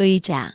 의 자.